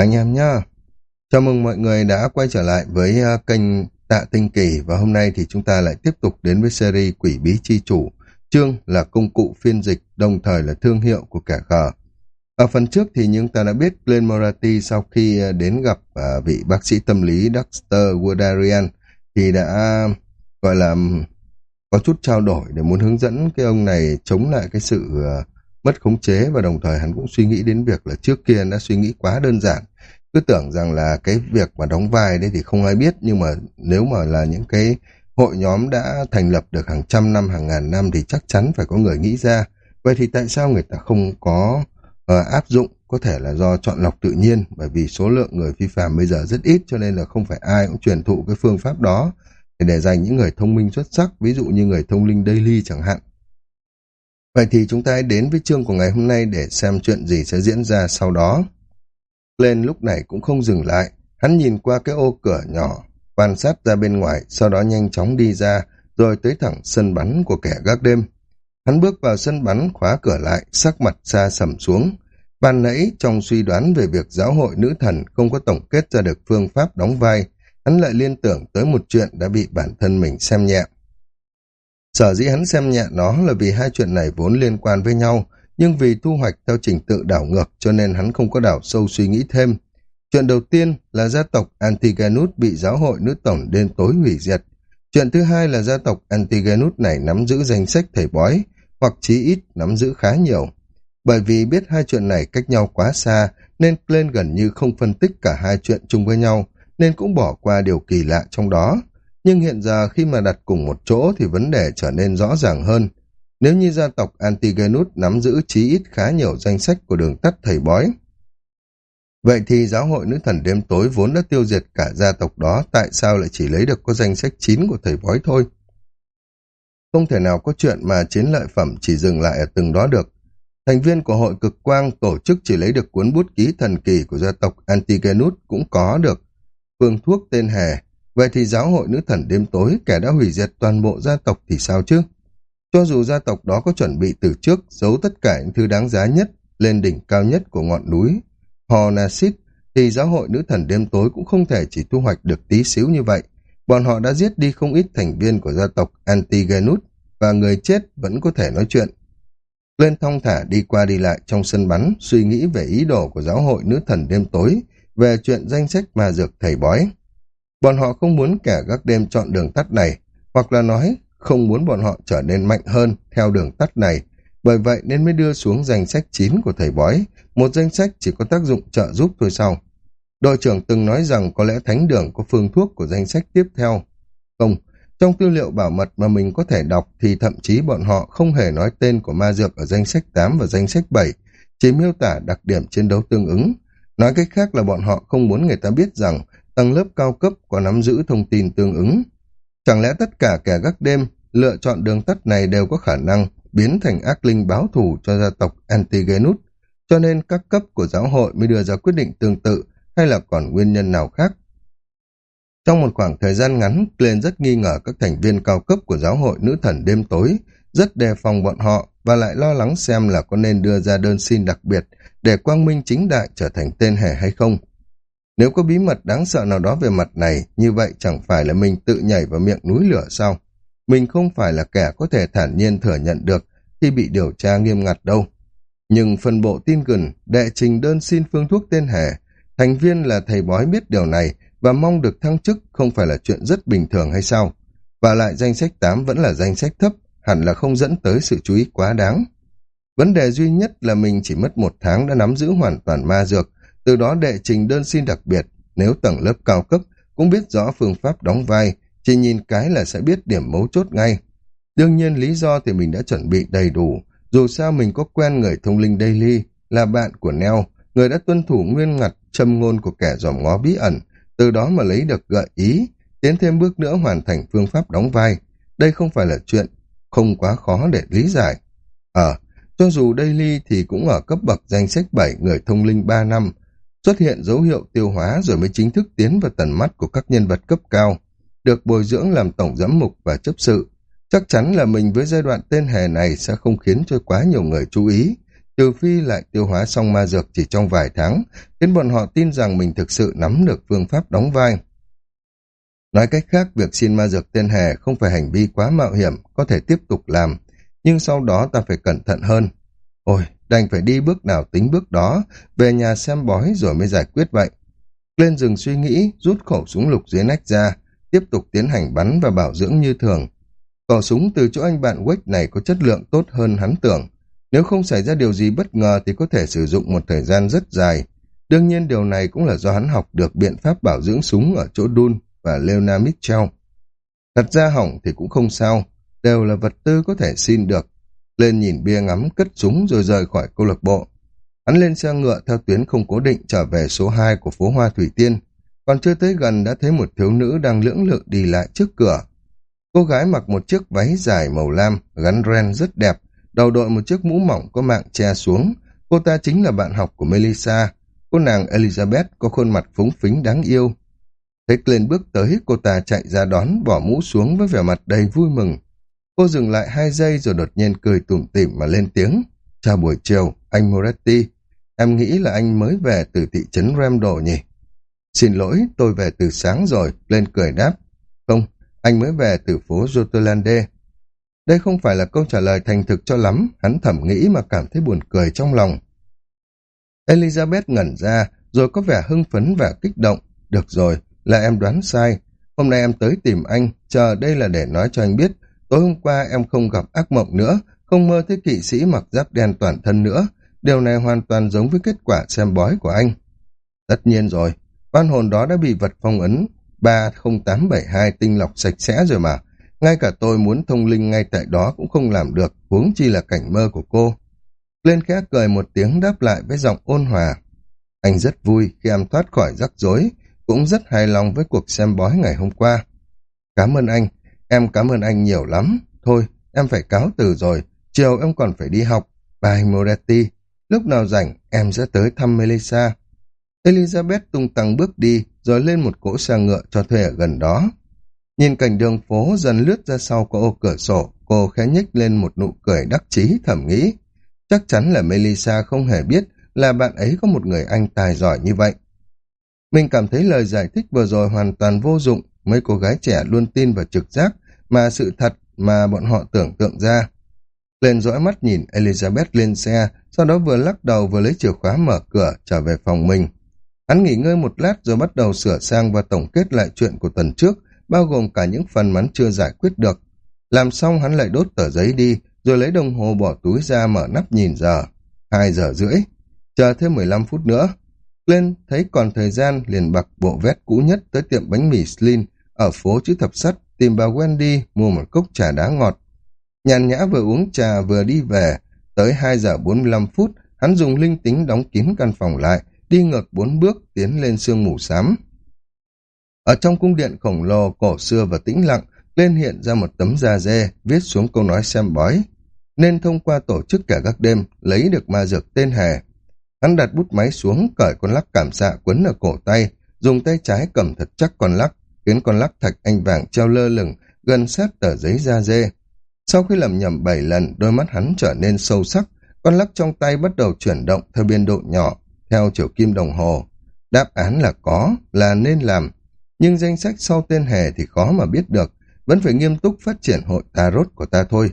anh em nhá. Chào mừng mọi người đã quay trở lại với à, kênh Tạ Tinh Kỳ và hôm nay thì chúng ta lại tiếp tục đến với series Quỷ Bí Chi Chủ. Chương là công cụ phiên dịch, đồng thời là thương hiệu của kẻ khờ. Ở phần trước thì chúng ta đã biết Glenn Moratti sau khi à, đến gặp à, vị bác sĩ tâm lý Dexter Woodarian thì đã gọi là có chút trao đổi để muốn hướng dẫn cái ông này chống lại cái sự uh, mất khống chế và đồng thời hắn cũng suy nghĩ đến việc là trước kia đã suy nghĩ quá đơn giản. Cứ tưởng rằng là cái việc mà đóng vai đấy thì không ai biết nhưng mà nếu mà là những cái hội nhóm đã thành lập được hàng trăm năm hàng ngàn năm thì chắc chắn phải có người nghĩ ra. Vậy thì tại sao người ta không có uh, áp dụng? Có thể là do chọn lọc tự nhiên bởi vì số lượng người phi phạm bây giờ rất ít cho nên là không phải ai cũng truyền thụ cái phương pháp đó. Để dành những người thông minh xuất sắc ví dụ như người thông linh daily chẳng hạn Vậy thì chúng ta hãy đến với chương của ngày hôm nay để xem chuyện gì sẽ diễn ra sau đó. Lên lúc này cũng không dừng lại, hắn nhìn qua cái ô cửa nhỏ, quan sát ra bên ngoài, sau đó nhanh chóng đi ra, rồi tới thẳng sân bắn của kẻ gác đêm. Hắn bước vào sân bắn khóa cửa lại, sắc mặt xa sầm xuống. Ban nãy, trong suy đoán về việc giáo hội nữ thần không có tổng kết ra được phương pháp đóng vai, hắn lại liên tưởng tới một chuyện đã bị bản thân mình xem nhẹ. Sở dĩ hắn xem nhẹ nó là vì hai chuyện này vốn liên quan với nhau, nhưng vì thu hoạch theo trình tự đảo ngược cho nên hắn không có đảo sâu suy nghĩ thêm. Chuyện đầu tiên là gia tộc Antigonus bị giáo hội nữ tổng đêm tối hủy diệt. Chuyện thứ hai là gia tộc Antigonus này nắm giữ danh sách thầy bói, hoặc chí ít nắm giữ khá nhiều. Bởi vì biết hai chuyện này cách nhau quá xa, nên Glenn gần như không phân tích cả hai chuyện chung với nhau, nên cũng bỏ qua điều kỳ lạ trong đó. Nhưng hiện giờ khi mà đặt cùng một chỗ thì vấn đề trở nên rõ ràng hơn. Nếu như gia tộc Antigenus nắm giữ chí ít khá nhiều danh sách của đường tắt thầy bói, Vậy thì giáo hội nữ thần đêm tối vốn đã tiêu diệt cả gia tộc đó, tại sao lại chỉ lấy được có danh sách chín của thầy bói thôi? Không thể nào có chuyện mà chiến lợi phẩm chỉ dừng lại ở từng đó được. Thành viên của hội cực quang tổ chức chỉ lấy được cuốn bút ký thần kỳ của gia tộc Antigenus cũng có được. Phương thuốc tên Hề Vậy thì giáo hội nữ thần đêm tối kẻ đã hủy diệt toàn bộ gia tộc thì sao chứ? Cho dù gia tộc đó có chuẩn bị từ trước giấu tất cả những thứ đáng giá nhất lên đỉnh cao nhất của ngọn núi Hornasit thì giáo hội nữ thần đêm tối cũng không thể chỉ thu hoạch được tí xíu như vậy. Bọn họ đã giết đi không ít thành viên của gia tộc Antigenus và người chết vẫn có thể nói chuyện. Lên thong thả đi qua đi lại trong sân bắn, suy nghĩ về ý đồ của giáo hội nữ thần đêm tối, về chuyện danh sách ma dược thầy bói. Bọn họ không muốn kẻ gác đêm chọn đường tắt này, hoặc là nói không muốn bọn họ trở nên mạnh hơn theo đường tắt này, bởi vậy nên mới đưa xuống danh sách 9 của thầy bói, một danh sách chỉ có tác dụng trợ giúp thôi sau. Đội trưởng từng nói rằng có lẽ thánh đường có phương thuốc của danh sách tiếp theo. Không, trong tư liệu bảo mật mà mình có thể đọc thì thậm chí bọn họ không hề nói tên của ma dược ở danh sách 8 và danh sách 7, chỉ miêu tả đặc điểm chiến đấu tương ứng. Nói cách khác là bọn họ không muốn người ta biết rằng tầng lớp cao cấp có nắm giữ thông tin tương ứng. Chẳng lẽ tất cả kẻ gác đêm lựa chọn đường tắt này đều có khả năng biến thành ác linh báo thù cho gia tộc Antigenus, cho nên các cấp của giáo hội mới đưa ra quyết định tương tự hay là còn nguyên nhân nào khác. Trong một khoảng thời gian ngắn, Glenn rất nghi ngờ các thành viên cao cấp của giáo hội nữ thần đêm tối, rất đề phòng bọn họ và lại lo lắng xem là có nên đưa ra đơn xin đặc biệt để quang minh chính đại trở thành tên hề hay không. Nếu có bí mật đáng sợ nào đó về mặt này, như vậy chẳng phải là mình tự nhảy vào miệng núi lửa sao? Mình không phải là kẻ có thể thản nhiên thừa nhận được khi bị điều tra nghiêm ngặt đâu. Nhưng phần bộ tin gần, đệ trình đơn xin phương thuốc tên hề, thành viên là thầy bói biết điều này và mong được thăng chức không phải là chuyện rất bình thường hay sao? Và lại danh sách 8 vẫn là danh sách thấp, hẳn là không dẫn tới sự chú ý quá đáng. Vấn đề duy nhất là mình chỉ mất một tháng đã nắm giữ hoàn toàn ma dược, từ đó đệ trình đơn xin đặc biệt, nếu tầng lớp cao cấp cũng biết rõ phương pháp đóng vai, chỉ nhìn cái là sẽ biết điểm mấu chốt ngay. Đương nhiên lý do thì mình đã chuẩn bị đầy đủ, dù sao mình có quen người thông linh Daily, là bạn của Neo, người đã tuân thủ nguyên ngặt châm ngôn của kẻ dòm ngó bí ẩn, từ đó mà lấy được gợi ý, tiến thêm bước nữa hoàn thành phương pháp đóng vai. Đây không phải là chuyện không quá khó để lý giải. Ờ, cho dù Daily thì cũng ở cấp bậc danh sách 7 người thông linh 3 năm, xuất hiện dấu hiệu tiêu hóa rồi mới chính thức tiến vào tầm mắt của các nhân vật cấp cao, được bồi dưỡng làm tổng giám mục và chấp sự. Chắc chắn là mình với giai đoạn tên hề này sẽ không khiến cho quá nhiều người chú ý, trừ phi lại tiêu hóa xong ma dược chỉ trong vài tháng, khiến bọn họ tin rằng mình thực sự nắm được phương pháp đóng vai. Nói cách khác, việc xin ma dược tên hề không phải hành vi quá mạo hiểm, có thể tiếp tục làm, nhưng sau đó ta phải cẩn thận hơn. Ôi, đành phải đi bước nào tính bước đó, về nhà xem bói rồi mới giải quyết vậy. Lên rừng suy nghĩ, rút khẩu súng lục dưới nách ra, tiếp tục tiến hành bắn và bảo dưỡng như thường. Khẩu súng từ chỗ anh bạn Wake này có chất lượng tốt hơn hắn tưởng. Nếu không xảy ra điều gì bất ngờ thì có thể sử dụng một thời gian rất dài. Đương nhiên điều này cũng là do hắn học được biện pháp bảo dưỡng súng ở chỗ Dun và Leona Mitchell. Thật ra hỏng thì cũng không sao, đều là vật tư có thể xin được. Lên nhìn bia ngắm cất súng rồi rời khỏi câu lạc bộ. Hắn lên xe ngựa theo tuyến không cố định trở về số 2 của phố Hoa Thủy Tiên. Còn chưa tới gần đã thấy một thiếu nữ đang lưỡng lự đi lại trước cửa. Cô gái mặc một chiếc váy dài màu lam, gắn ren rất đẹp, đầu đội một chiếc mũ mỏng có mạng che xuống. Cô ta chính là bạn học của Melissa. Cô nàng Elizabeth có khuôn mặt phúng phính đáng yêu. Thấy lên bước tới, cô ta chạy ra đón, bỏ mũ xuống với vẻ mặt đầy vui mừng. Cô dừng lại hai giây rồi đột nhiên cười tủm tỉm mà lên tiếng. Chào buổi chiều, anh Moretti. Em nghĩ là anh mới về từ thị trấn Ramdo nhỉ? Xin lỗi, tôi về từ sáng rồi, lên cười đáp. Không, anh mới về từ phố Jotelande. Đây không phải là câu trả lời thành thực cho lắm, hắn thẩm nghĩ mà cảm thấy buồn cười trong lòng. Elizabeth ngẩn ra, rồi có vẻ hưng phấn và kích động. Được rồi, là em đoán sai. Hôm nay em tới tìm anh, chờ đây là để nói cho anh biết. Tối hôm qua em không gặp ác mộng nữa, không mơ thấy kỵ sĩ mặc giáp đen toàn thân nữa. Điều này hoàn toàn giống với kết quả xem bói của anh. Tất nhiên rồi, oan hồn đó đã bị vật phong ấn 30872 tinh lọc sạch sẽ rồi mà. Ngay cả tôi muốn thông linh ngay tại đó cũng không làm được, huống chi là cảnh mơ của cô. Lên khẽ cười một tiếng đáp lại với giọng ôn hòa. Anh rất vui khi em thoát khỏi rắc rối, cũng rất hài lòng với cuộc xem bói ngày hôm qua. Cảm ơn anh, em cảm ơn anh nhiều lắm. Thôi, em phải cáo từ rồi, chiều em còn phải đi học. Bye Moretti, lúc nào rảnh em sẽ tới thăm Melissa. Elizabeth tung tăng bước đi, rồi lên một cỗ xe ngựa cho thuê ở gần đó. Nhìn cảnh đường phố dần lướt ra sau có ô cửa sổ, cô khẽ nhếch lên một nụ cười đắc chí thầm nghĩ. Chắc chắn là Melissa không hề biết là bạn ấy có một người anh tài giỏi như vậy. Mình cảm thấy lời giải thích vừa rồi hoàn toàn vô dụng, mấy cô gái trẻ luôn tin vào trực giác, mà sự thật mà bọn họ tưởng tượng ra. Lên dõi mắt nhìn Elizabeth lên xe, sau đó vừa lắc đầu vừa lấy chìa khóa mở cửa trở về phòng mình. Hắn nghỉ ngơi một lát rồi bắt đầu sửa sang và tổng kết lại chuyện của tuần trước, bao gồm cả những phần mắn chưa giải quyết được. Làm xong hắn lại đốt tờ giấy đi, rồi lấy đồng hồ bỏ túi ra mở nắp nhìn giờ. Hai giờ rưỡi. Chờ thêm 15 phút nữa. Lên thấy còn thời gian liền bặc bộ vét cũ nhất tới tiệm bánh mì Slin ở phố chữ thập sắt tìm bà Wendy mua một cốc trà đá ngọt. Nhàn nhã vừa uống trà vừa đi về. Tới 2 giờ 45 phút, hắn dùng linh tính đóng kín căn phòng lại, đi ngược bốn bước tiến lên sương mù xám. Ở trong cung điện khổng lồ cổ xưa và tĩnh lặng, lên hiện ra một tấm da dê, viết xuống câu nói xem bói. Nên thông qua tổ chức cả các đêm, lấy được ma dược tên hề. Hắn đặt bút máy xuống, cởi con lắc cảm xạ quấn ở cổ tay, dùng tay trái cầm thật chắc con lắc, khiến con lắc thạch anh vàng treo lơ lửng, gần sát tờ giấy da dê. Sau khi lầm nhầm bảy lần, đôi mắt hắn trở nên sâu sắc, con lắc trong tay bắt đầu chuyển động theo biên độ nhỏ, theo chiều kim đồng hồ. Đáp án là có, là nên làm. Nhưng danh sách sau tên hề thì khó mà biết được, vẫn phải nghiêm túc phát triển hội tarot của ta thôi.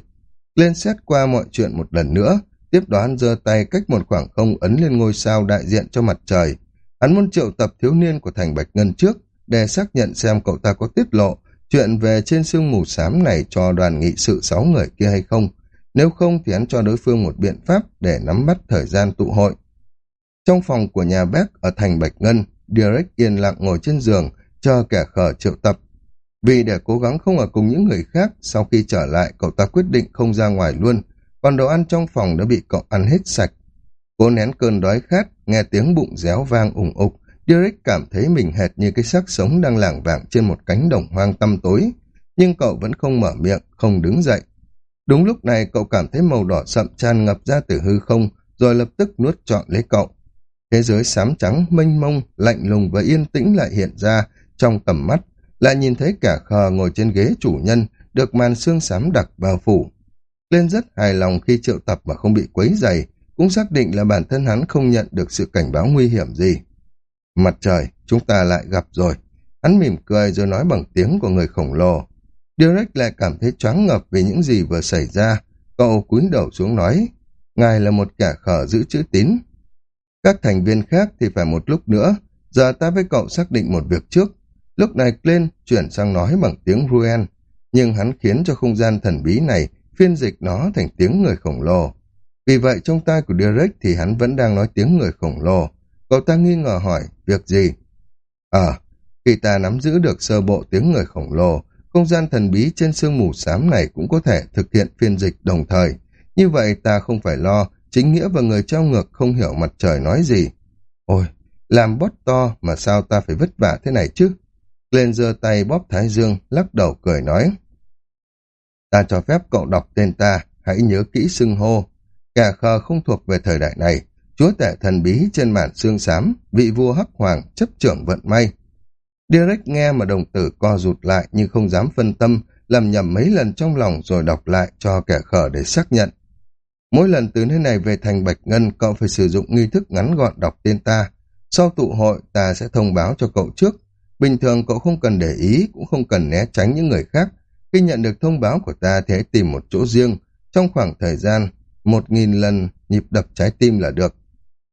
Lên xét qua mọi chuyện một lần nữa, tiếp đó hắn giơ tay cách một khoảng không ấn lên ngôi sao đại diện cho mặt trời. Hắn muốn triệu tập thiếu niên của thành Bạch Ngân trước để xác nhận xem cậu ta có tiết lộ chuyện về trên sương mù xám này cho đoàn nghị sự sáu người kia hay không. Nếu không thì hắn cho đối phương một biện pháp để nắm bắt thời gian tụ hội. Trong phòng của nhà bác ở thành Bạch Ngân, Derek yên lặng ngồi trên giường, chờ kẻ khờ triệu tập. Vì để cố gắng không ở cùng những người khác, sau khi trở lại cậu ta quyết định không ra ngoài luôn, còn đồ ăn trong phòng đã bị cậu ăn hết sạch. Cố nén cơn đói khát, nghe tiếng bụng réo vang ủng ục, Derek cảm thấy mình hệt như cái xác sống đang lảng vảng trên một cánh đồng hoang tăm tối, nhưng cậu vẫn không mở miệng, không đứng dậy. Đúng lúc này cậu cảm thấy màu đỏ sậm tràn ngập ra từ hư không, rồi lập tức nuốt trọn lấy cậu. Thế giới xám trắng, mênh mông, lạnh lùng và yên tĩnh lại hiện ra trong tầm mắt, lại nhìn thấy cả khờ ngồi trên ghế chủ nhân, được màn xương xám đặc bao phủ. Lên rất hài lòng khi triệu tập mà không bị quấy dày, cũng xác định là bản thân hắn không nhận được sự cảnh báo nguy hiểm gì. Mặt trời, chúng ta lại gặp rồi. Hắn mỉm cười rồi nói bằng tiếng của người khổng lồ. Derek lại cảm thấy choáng ngập vì những gì vừa xảy ra. Cậu cúi đầu xuống nói, ngài là một kẻ khờ giữ chữ tín. Các thành viên khác thì phải một lúc nữa, giờ ta với cậu xác định một việc trước. Lúc này Glenn chuyển sang nói bằng tiếng Ruen, nhưng hắn khiến cho không gian thần bí này phiên dịch nó thành tiếng người khổng lồ. Vì vậy trong tai của Derek thì hắn vẫn đang nói tiếng người khổng lồ. Cậu ta nghi ngờ hỏi, việc gì? À, khi ta nắm giữ được sơ bộ tiếng người khổng lồ, không gian thần bí trên sương mù xám này cũng có thể thực hiện phiên dịch đồng thời. Như vậy ta không phải lo, chính nghĩa và người trao ngược không hiểu mặt trời nói gì. Ôi, làm bót to mà sao ta phải vất vả thế này chứ? Lên giơ tay bóp thái dương, lắc đầu cười nói. Ta cho phép cậu đọc tên ta, hãy nhớ kỹ xưng hô. Kẻ khờ không thuộc về thời đại này, chúa tể thần bí trên màn xương xám, vị vua hắc hoàng chấp trưởng vận may. Direct nghe mà đồng tử co rụt lại nhưng không dám phân tâm, làm nhầm mấy lần trong lòng rồi đọc lại cho kẻ khờ để xác nhận. Mỗi lần từ nơi này về thành Bạch Ngân, cậu phải sử dụng nghi thức ngắn gọn đọc tên ta. Sau tụ hội, ta sẽ thông báo cho cậu trước. Bình thường cậu không cần để ý, cũng không cần né tránh những người khác. Khi nhận được thông báo của ta thì hãy tìm một chỗ riêng. Trong khoảng thời gian, một nghìn lần nhịp đập trái tim là được.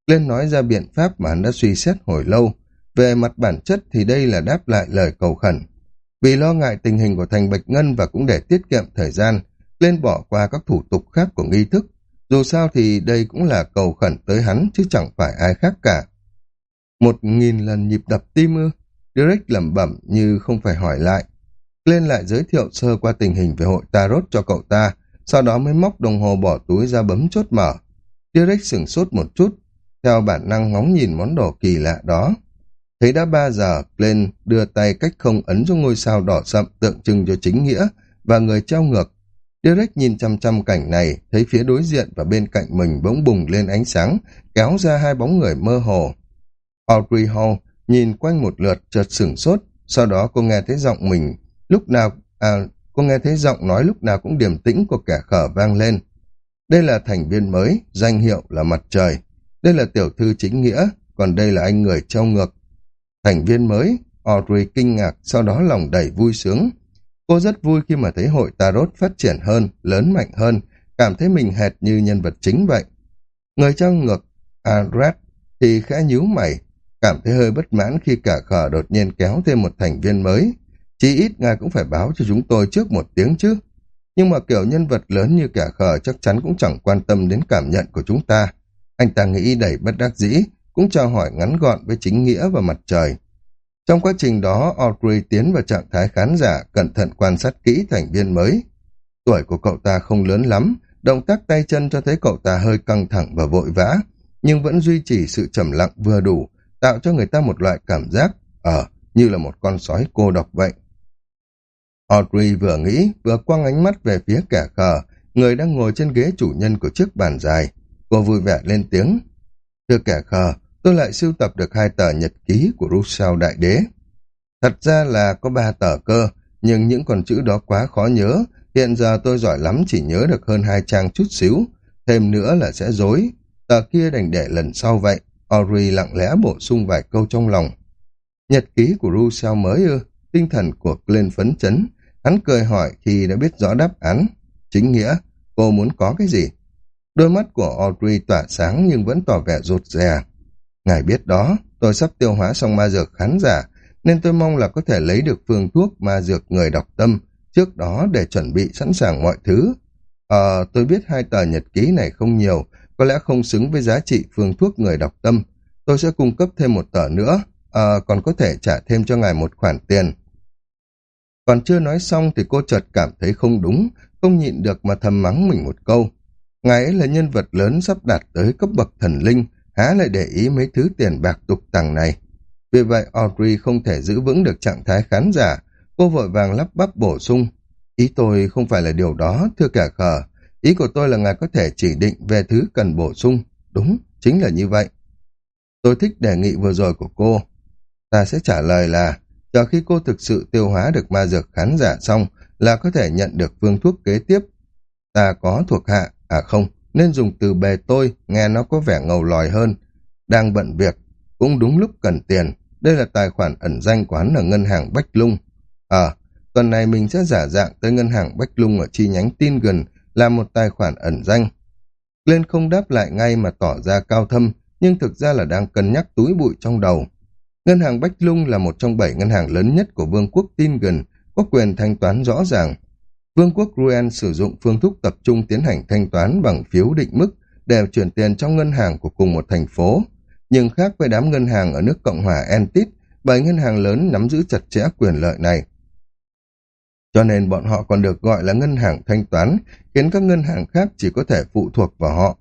Lên nói ra biện pháp mà hắn đã suy xét hồi lâu. Về mặt bản chất thì đây là đáp lại lời cầu khẩn. Vì lo ngại tình hình của thành Bạch Ngân và cũng để tiết kiệm thời gian, lên bỏ qua các thủ tục khác của nghi thức. Dù sao thì đây cũng là cầu khẩn tới hắn chứ chẳng phải ai khác cả. Một nghìn lần nhịp đập tim ư? Derek lẩm bẩm như không phải hỏi lại. Lên lại giới thiệu sơ qua tình hình về hội Tarot cho cậu ta, sau đó mới móc đồng hồ bỏ túi ra bấm chốt mở. Derek sửng sốt một chút, theo bản năng ngóng nhìn món đồ kỳ lạ đó. Thấy đã ba giờ, lên đưa tay cách không ấn cho ngôi sao đỏ sậm tượng trưng cho chính nghĩa và người treo ngược. Derek nhìn chăm chăm cảnh này, thấy phía đối diện và bên cạnh mình bỗng bùng lên ánh sáng, kéo ra hai bóng người mơ hồ. Audrey Hall nhìn quanh một lượt chợt sửng sốt, sau đó cô nghe thấy giọng mình lúc nào à, cô nghe thấy giọng nói lúc nào cũng điềm tĩnh của kẻ khở vang lên. Đây là thành viên mới, danh hiệu là Mặt Trời. Đây là tiểu thư chính nghĩa, còn đây là anh người treo ngược. Thành viên mới, Audrey kinh ngạc, sau đó lòng đầy vui sướng. Cô rất vui khi mà thấy hội Tarot phát triển hơn, lớn mạnh hơn, cảm thấy mình hệt như nhân vật chính vậy. Người treo ngược, Arad thì khẽ nhíu mày, cảm thấy hơi bất mãn khi cả khở đột nhiên kéo thêm một thành viên mới. Chỉ ít ngài cũng phải báo cho chúng tôi trước một tiếng chứ. Nhưng mà kiểu nhân vật lớn như cả khờ chắc chắn cũng chẳng quan tâm đến cảm nhận của chúng ta. Anh ta nghĩ đầy bất đắc dĩ, cũng chào hỏi ngắn gọn với chính nghĩa và mặt trời. Trong quá trình đó, Audrey tiến vào trạng thái khán giả, cẩn thận quan sát kỹ thành viên mới. Tuổi của cậu ta không lớn lắm, động tác tay chân cho thấy cậu ta hơi căng thẳng và vội vã, nhưng vẫn duy trì sự trầm lặng vừa đủ, tạo cho người ta một loại cảm giác, ở, như là một con sói cô độc vậy. Audrey vừa nghĩ, vừa quăng ánh mắt về phía kẻ khờ, người đang ngồi trên ghế chủ nhân của chiếc bàn dài. Cô vui vẻ lên tiếng. Thưa kẻ khờ, tôi lại sưu tập được hai tờ nhật ký của Rousseau Đại Đế. Thật ra là có ba tờ cơ, nhưng những con chữ đó quá khó nhớ. Hiện giờ tôi giỏi lắm chỉ nhớ được hơn hai trang chút xíu. Thêm nữa là sẽ dối. Tờ kia đành để lần sau vậy. Ori lặng lẽ bổ sung vài câu trong lòng. Nhật ký của Rousseau mới ư? Tinh thần của Glenn phấn chấn. Hắn cười hỏi khi đã biết rõ đáp án. Chính nghĩa, cô muốn có cái gì? Đôi mắt của Audrey tỏa sáng nhưng vẫn tỏ vẻ rụt rè. Ngài biết đó, tôi sắp tiêu hóa xong ma dược khán giả, nên tôi mong là có thể lấy được phương thuốc ma dược người đọc tâm trước đó để chuẩn bị sẵn sàng mọi thứ. Ờ, tôi biết hai tờ nhật ký này không nhiều, có lẽ không xứng với giá trị phương thuốc người đọc tâm. Tôi sẽ cung cấp thêm một tờ nữa, ờ, còn có thể trả thêm cho ngài một khoản tiền. Còn chưa nói xong thì cô chợt cảm thấy không đúng, không nhịn được mà thầm mắng mình một câu. Ngài ấy là nhân vật lớn sắp đạt tới cấp bậc thần linh, há lại để ý mấy thứ tiền bạc tục tằng này. Vì vậy Audrey không thể giữ vững được trạng thái khán giả, cô vội vàng lắp bắp bổ sung. Ý tôi không phải là điều đó, thưa cả khờ. Ý của tôi là ngài có thể chỉ định về thứ cần bổ sung. Đúng, chính là như vậy. Tôi thích đề nghị vừa rồi của cô. Ta sẽ trả lời là Chờ khi cô thực sự tiêu hóa được ma dược khán giả xong là có thể nhận được phương thuốc kế tiếp. Ta có thuộc hạ, à không, nên dùng từ bề tôi, nghe nó có vẻ ngầu lòi hơn. Đang bận việc, cũng đúng lúc cần tiền. Đây là tài khoản ẩn danh của hắn ở ngân hàng Bách Lung. à tuần này mình sẽ giả dạng tới ngân hàng Bách Lung ở chi nhánh tin gần là một tài khoản ẩn danh. Lên không đáp lại ngay mà tỏ ra cao thâm, nhưng thực ra là đang cân nhắc túi bụi trong đầu. Ngân hàng Bách Lung là một trong bảy ngân hàng lớn nhất của Vương quốc tin gần, có quyền thanh toán rõ ràng. Vương quốc Ruen sử dụng phương thức tập trung tiến hành thanh toán bằng phiếu định mức để chuyển tiền trong ngân hàng của cùng một thành phố. Nhưng khác với đám ngân hàng ở nước Cộng hòa Entit, bảy ngân hàng lớn nắm giữ chặt chẽ quyền lợi này. Cho nên bọn họ còn được gọi là ngân hàng thanh toán, khiến các ngân hàng khác chỉ có thể phụ thuộc vào họ.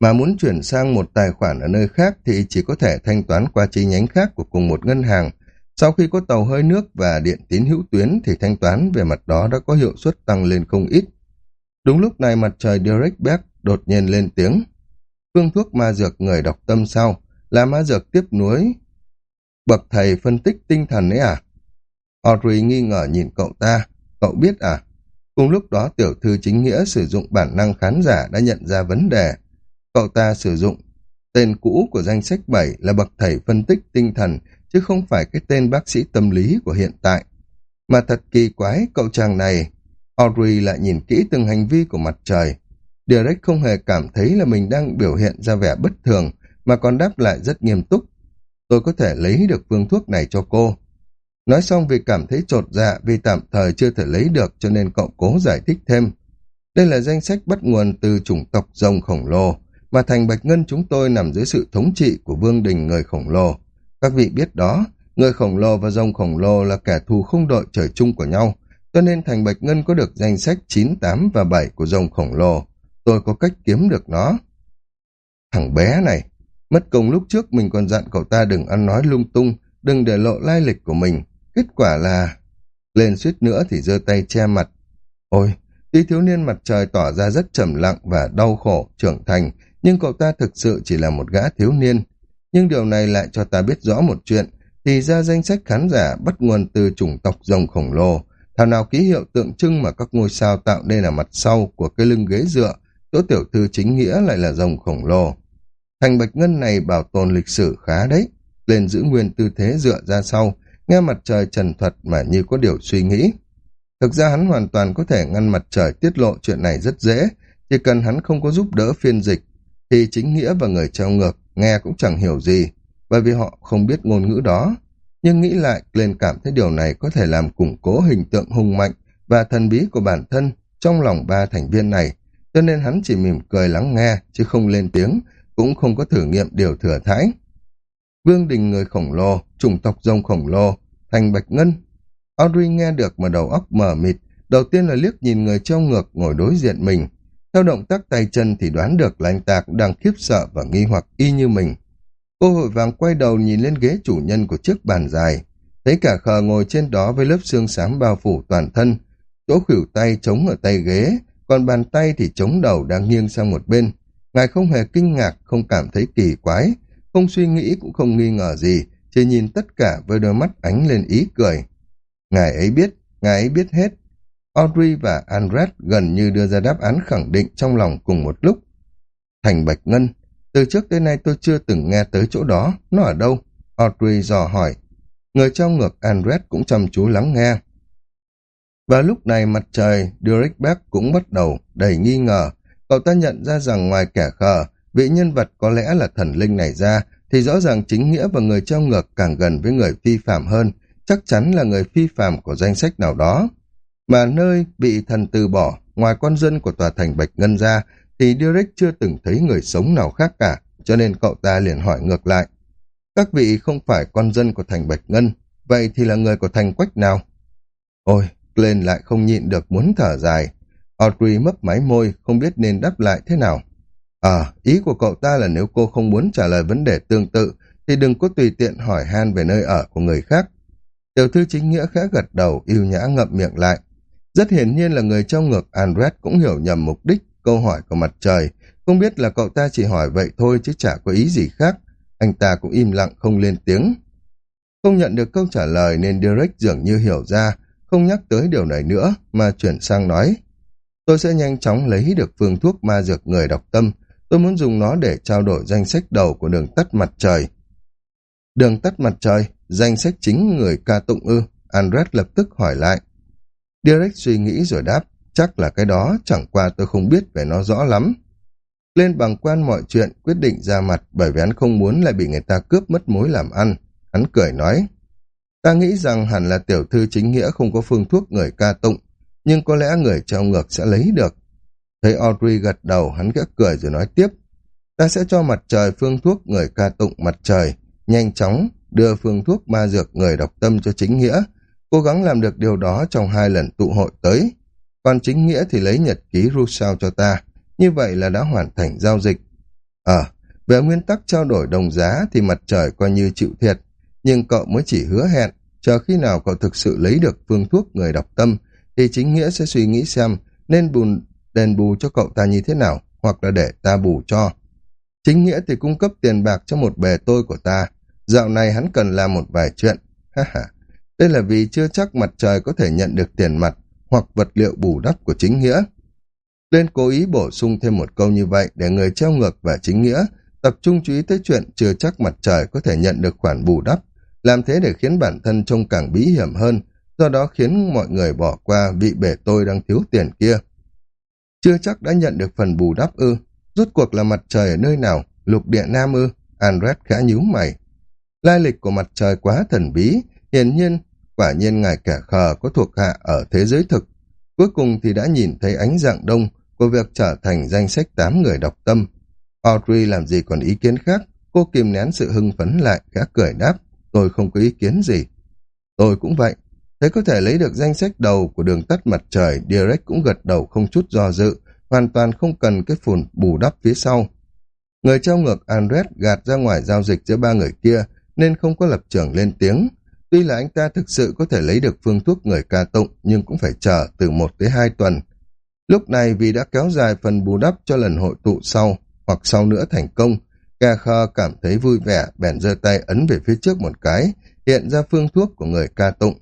Mà muốn chuyển sang một tài khoản ở nơi khác thì chỉ có thể thanh toán qua chi nhánh khác của cùng một ngân hàng. Sau khi có tàu hơi nước và điện tín hữu tuyến thì thanh toán về mặt đó đã có hiệu suất tăng lên không ít. Đúng lúc này mặt trời Derek Beck đột nhiên lên tiếng. Phương thuốc ma dược người đọc tâm sau là ma dược tiếp nối. Bậc thầy phân tích tinh thần ấy à? Audrey nghi ngờ nhìn cậu ta. Cậu biết à? Cùng lúc đó tiểu thư chính nghĩa sử dụng bản năng khán giả đã nhận ra vấn đề. Cậu ta sử dụng tên cũ của danh sách 7 là bậc thầy phân tích tinh thần, chứ không phải cái tên bác sĩ tâm lý của hiện tại. Mà thật kỳ quái, cậu chàng này, Audrey lại nhìn kỹ từng hành vi của mặt trời. Derek không hề cảm thấy là mình đang biểu hiện ra vẻ bất thường, mà còn đáp lại rất nghiêm túc. Tôi có thể lấy được phương thuốc này cho cô. Nói xong vì cảm thấy trột dạ vì tạm thời chưa thể lấy được cho nên cậu cố giải thích thêm. Đây là danh sách bắt nguồn từ chủng tộc rồng khổng lồ, mà thành Bạch Ngân chúng tôi nằm dưới sự thống trị của vương đình người khổng lồ. Các vị biết đó, người khổng lồ và rồng khổng lồ là kẻ thù không đội trời chung của nhau, cho nên thành Bạch Ngân có được danh sách 9, 8 và 7 của rồng khổng lồ. Tôi có cách kiếm được nó. Thằng bé này, mất công lúc trước mình còn dặn cậu ta đừng ăn nói lung tung, đừng để lộ lai lịch của mình. Kết quả là... Lên suýt nữa thì giơ tay che mặt. Ôi, tuy thiếu niên mặt trời tỏ ra rất trầm lặng và đau khổ, trưởng thành, nhưng cậu ta thực sự chỉ là một gã thiếu niên. Nhưng điều này lại cho ta biết rõ một chuyện, thì ra danh sách khán giả bắt nguồn từ chủng tộc rồng khổng lồ, thảo nào ký hiệu tượng trưng mà các ngôi sao tạo nên là mặt sau của cái lưng ghế dựa, chỗ tiểu thư chính nghĩa lại là rồng khổng lồ. Thành Bạch Ngân này bảo tồn lịch sử khá đấy, lên giữ nguyên tư thế dựa ra sau, nghe mặt trời trần thuật mà như có điều suy nghĩ. Thực ra hắn hoàn toàn có thể ngăn mặt trời tiết lộ chuyện này rất dễ, chỉ cần hắn không có giúp đỡ phiên dịch, thì chính nghĩa và người treo ngược nghe cũng chẳng hiểu gì, bởi vì họ không biết ngôn ngữ đó. Nhưng nghĩ lại, lên cảm thấy điều này có thể làm củng cố hình tượng hùng mạnh và thần bí của bản thân trong lòng ba thành viên này, cho nên hắn chỉ mỉm cười lắng nghe, chứ không lên tiếng, cũng không có thử nghiệm điều thừa thái. Vương đình người khổng lồ, chủng tộc rồng khổng lồ, thành bạch ngân. Audrey nghe được mà đầu óc mở mịt, đầu tiên là liếc nhìn người treo ngược ngồi đối diện mình, theo động tác tay chân thì đoán được là anh ta cũng đang khiếp sợ và nghi hoặc y như mình. Cô hội vàng quay đầu nhìn lên ghế chủ nhân của chiếc bàn dài. Thấy cả khờ ngồi trên đó với lớp xương xám bao phủ toàn thân. Chỗ khuỷu tay chống ở tay ghế, còn bàn tay thì chống đầu đang nghiêng sang một bên. Ngài không hề kinh ngạc, không cảm thấy kỳ quái, không suy nghĩ cũng không nghi ngờ gì, chỉ nhìn tất cả với đôi mắt ánh lên ý cười. Ngài ấy biết, ngài ấy biết hết, Audrey và Andret gần như đưa ra đáp án khẳng định trong lòng cùng một lúc. Thành Bạch Ngân, từ trước tới nay tôi chưa từng nghe tới chỗ đó, nó ở đâu? Audrey dò hỏi. Người trong ngược Andret cũng chăm chú lắng nghe. Và lúc này mặt trời, Derek Beck cũng bắt đầu đầy nghi ngờ. Cậu ta nhận ra rằng ngoài kẻ khờ, vị nhân vật có lẽ là thần linh này ra, thì rõ ràng chính nghĩa và người trong ngược càng gần với người phi phạm hơn, chắc chắn là người phi phạm của danh sách nào đó. Mà nơi bị thần từ bỏ, ngoài con dân của tòa thành Bạch Ngân ra, thì Derek chưa từng thấy người sống nào khác cả, cho nên cậu ta liền hỏi ngược lại. Các vị không phải con dân của thành Bạch Ngân, vậy thì là người của thành Quách nào? Ôi, Glenn lại không nhịn được muốn thở dài. Audrey mấp máy môi, không biết nên đáp lại thế nào. À, ý của cậu ta là nếu cô không muốn trả lời vấn đề tương tự, thì đừng có tùy tiện hỏi han về nơi ở của người khác. Tiểu thư chính nghĩa khẽ gật đầu, yêu nhã ngậm miệng lại. Rất hiển nhiên là người trong ngược Andret cũng hiểu nhầm mục đích câu hỏi của mặt trời. Không biết là cậu ta chỉ hỏi vậy thôi chứ chả có ý gì khác. Anh ta cũng im lặng không lên tiếng. Không nhận được câu trả lời nên Derek dường như hiểu ra, không nhắc tới điều này nữa mà chuyển sang nói. Tôi sẽ nhanh chóng lấy được phương thuốc ma dược người đọc tâm. Tôi muốn dùng nó để trao đổi danh sách đầu của đường tắt mặt trời. Đường tắt mặt trời, danh sách chính người ca tụng ư. Andret lập tức hỏi lại. Direct suy nghĩ rồi đáp, chắc là cái đó, chẳng qua tôi không biết về nó rõ lắm. Lên bằng quan mọi chuyện, quyết định ra mặt bởi vì hắn không muốn lại bị người ta cướp mất mối làm ăn. Hắn cười nói, ta nghĩ rằng hẳn là tiểu thư chính nghĩa không có phương thuốc người ca tụng, nhưng có lẽ người trao ngược sẽ lấy được. Thấy Audrey gật đầu, hắn khẽ cười rồi nói tiếp, ta sẽ cho mặt trời phương thuốc người ca tụng mặt trời, nhanh chóng đưa phương thuốc ma dược người độc tâm cho chính nghĩa, cố gắng làm được điều đó trong hai lần tụ hội tới. Còn chính nghĩa thì lấy nhật ký Rousseau cho ta, như vậy là đã hoàn thành giao dịch. Ờ, về nguyên tắc trao đổi đồng giá thì mặt trời coi như chịu thiệt, nhưng cậu mới chỉ hứa hẹn, chờ khi nào cậu thực sự lấy được phương thuốc người đọc tâm, thì chính nghĩa sẽ suy nghĩ xem nên bùn đền bù cho cậu ta như thế nào, hoặc là để ta bù cho. Chính nghĩa thì cung cấp tiền bạc cho một bề tôi của ta, dạo này hắn cần làm một vài chuyện, ha ha. Đây là vì chưa chắc mặt trời có thể nhận được tiền mặt hoặc vật liệu bù đắp của chính nghĩa. Lên cố ý bổ sung thêm một câu như vậy để người treo ngược và chính nghĩa tập trung chú ý tới chuyện chưa chắc mặt trời có thể nhận được khoản bù đắp, làm thế để khiến bản thân trông càng bí hiểm hơn, do đó khiến mọi người bỏ qua vị bể tôi đang thiếu tiền kia. Chưa chắc đã nhận được phần bù đắp ư, rốt cuộc là mặt trời ở nơi nào, lục địa nam ư, Andret khá nhíu mày. Lai lịch của mặt trời quá thần bí, hiển nhiên, quả nhiên ngài kẻ khờ có thuộc hạ ở thế giới thực. Cuối cùng thì đã nhìn thấy ánh dạng đông của việc trở thành danh sách 8 người đọc tâm. Audrey làm gì còn ý kiến khác, cô kìm nén sự hưng phấn lại, gã cười đáp, tôi không có ý kiến gì. Tôi cũng vậy, thấy có thể lấy được danh sách đầu của đường tắt mặt trời, Direct cũng gật đầu không chút do dự, hoàn toàn không cần cái phùn bù đắp phía sau. Người trao ngược Andret gạt ra ngoài giao dịch giữa ba người kia, nên không có lập trường lên tiếng. Tuy là anh ta thực sự có thể lấy được phương thuốc người ca tụng, nhưng cũng phải chờ từ một tới hai tuần. Lúc này vì đã kéo dài phần bù đắp cho lần hội tụ sau, hoặc sau nữa thành công, Ca Khơ cảm thấy vui vẻ, bèn giơ tay ấn về phía trước một cái, hiện ra phương thuốc của người ca tụng.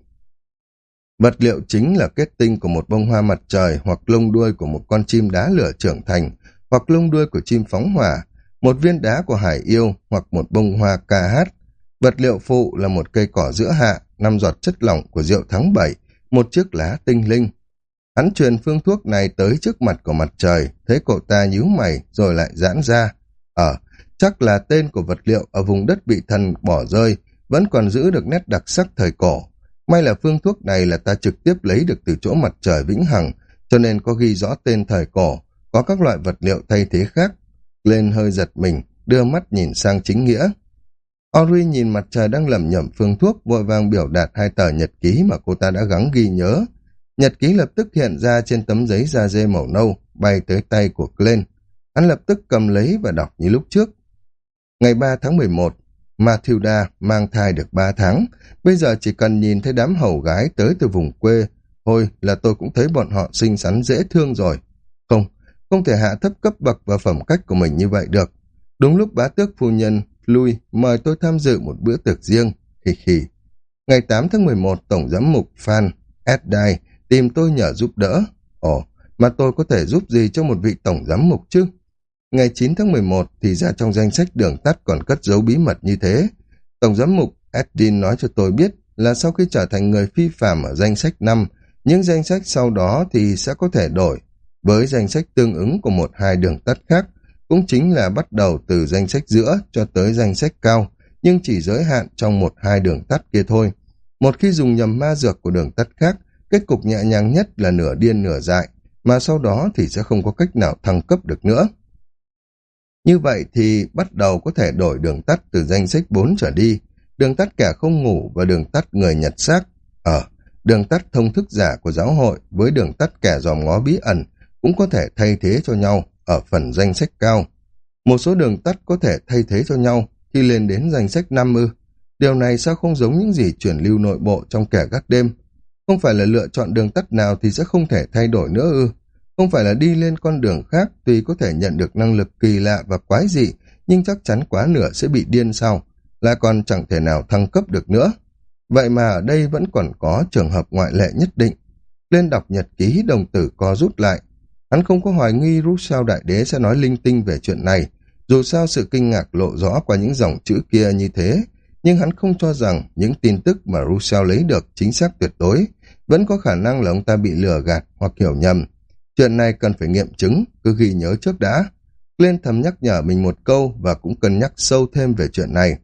Vật liệu chính là kết tinh của một bông hoa mặt trời hoặc lông đuôi của một con chim đá lửa trưởng thành, hoặc lông đuôi của chim phóng hỏa, một viên đá của hải yêu hoặc một bông hoa ca hát. Vật liệu phụ là một cây cỏ giữa hạ, năm giọt chất lỏng của rượu tháng 7, một chiếc lá tinh linh. Hắn truyền phương thuốc này tới trước mặt của mặt trời, thấy cậu ta nhíu mày rồi lại giãn ra. Ờ, chắc là tên của vật liệu ở vùng đất bị thần bỏ rơi, vẫn còn giữ được nét đặc sắc thời cổ. May là phương thuốc này là ta trực tiếp lấy được từ chỗ mặt trời vĩnh hằng, cho nên có ghi rõ tên thời cổ, có các loại vật liệu thay thế khác. Lên hơi giật mình, đưa mắt nhìn sang chính nghĩa. Ori nhìn mặt trời đang lẩm nhẩm phương thuốc, vội vàng biểu đạt hai tờ nhật ký mà cô ta đã gắng ghi nhớ. Nhật ký lập tức hiện ra trên tấm giấy da dê màu nâu, bay tới tay của Glenn. Hắn lập tức cầm lấy và đọc như lúc trước. Ngày 3 tháng 11, Matilda mang thai được 3 tháng. Bây giờ chỉ cần nhìn thấy đám hầu gái tới từ vùng quê, thôi là tôi cũng thấy bọn họ xinh xắn dễ thương rồi. Không, không thể hạ thấp cấp bậc và phẩm cách của mình như vậy được. Đúng lúc bá tước phu nhân lui mời tôi tham dự một bữa tiệc riêng, khỉ khỉ. Ngày 8 tháng 11, Tổng giám mục Phan Eddai tìm tôi nhờ giúp đỡ. Ồ, mà tôi có thể giúp gì cho một vị Tổng giám mục chứ? Ngày 9 tháng 11 thì ra trong danh sách đường tắt còn cất dấu bí mật như thế. Tổng giám mục Eddin nói cho tôi biết là sau khi trở thành người phi phạm ở danh sách 5, những danh sách sau đó thì sẽ có thể đổi với danh sách tương ứng của một hai đường tắt khác, cũng chính là bắt đầu từ danh sách giữa cho tới danh sách cao, nhưng chỉ giới hạn trong một hai đường tắt kia thôi. Một khi dùng nhầm ma dược của đường tắt khác, kết cục nhẹ nhàng nhất là nửa điên nửa dại, mà sau đó thì sẽ không có cách nào thăng cấp được nữa. Như vậy thì bắt đầu có thể đổi đường tắt từ danh sách 4 trở đi, đường tắt kẻ không ngủ và đường tắt người nhặt xác. Ở, đường tắt thông thức giả của giáo hội với đường tắt kẻ dòm ngó bí ẩn cũng có thể thay thế cho nhau ở phần danh sách cao. Một số đường tắt có thể thay thế cho nhau khi lên đến danh sách 5 ư. Điều này sao không giống những gì chuyển lưu nội bộ trong kẻ gác đêm? Không phải là lựa chọn đường tắt nào thì sẽ không thể thay đổi nữa ư. Không phải là đi lên con đường khác tuy có thể nhận được năng lực kỳ lạ và quái dị, nhưng chắc chắn quá nửa sẽ bị điên sau, là còn chẳng thể nào thăng cấp được nữa. Vậy mà ở đây vẫn còn có trường hợp ngoại lệ nhất định. Lên đọc nhật ký đồng tử co rút lại. Hắn không có hoài nghi Russell đại đế sẽ nói linh tinh về chuyện này, dù sao sự kinh ngạc lộ rõ qua những dòng chữ kia như thế, nhưng hắn không cho rằng những tin tức mà Rousseau lấy được chính xác tuyệt đối, vẫn có khả năng là ông ta bị lừa gạt hoặc hiểu nhầm. Chuyện này cần phải nghiệm chứng, cứ ghi nhớ trước đã. Lên thầm nhắc nhở mình một câu và cũng cân nhắc sâu thêm về chuyện này.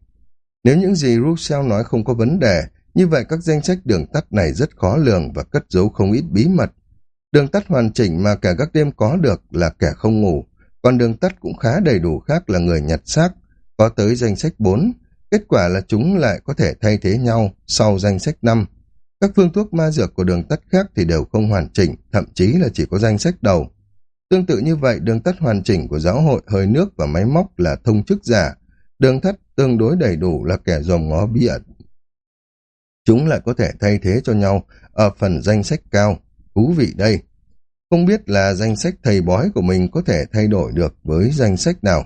Nếu những gì Rousseau nói không có vấn đề, như vậy các danh sách đường tắt này rất khó lường và cất giấu không ít bí mật. Đường tắt hoàn chỉnh mà cả các đêm có được là kẻ không ngủ, còn đường tắt cũng khá đầy đủ khác là người nhặt xác, có tới danh sách 4. Kết quả là chúng lại có thể thay thế nhau sau danh sách 5. Các phương thuốc ma dược của đường tắt khác thì đều không hoàn chỉnh, thậm chí là chỉ có danh sách đầu. Tương tự như vậy, đường tắt hoàn chỉnh của giáo hội hơi nước và máy móc là thông chức giả. Đường tắt tương đối đầy đủ là kẻ dòm ngó bí ẩn. Chúng lại có thể thay thế cho nhau ở phần danh sách cao. Thú vị đây. Không biết là danh sách thầy bói của mình có thể thay đổi được với danh sách nào.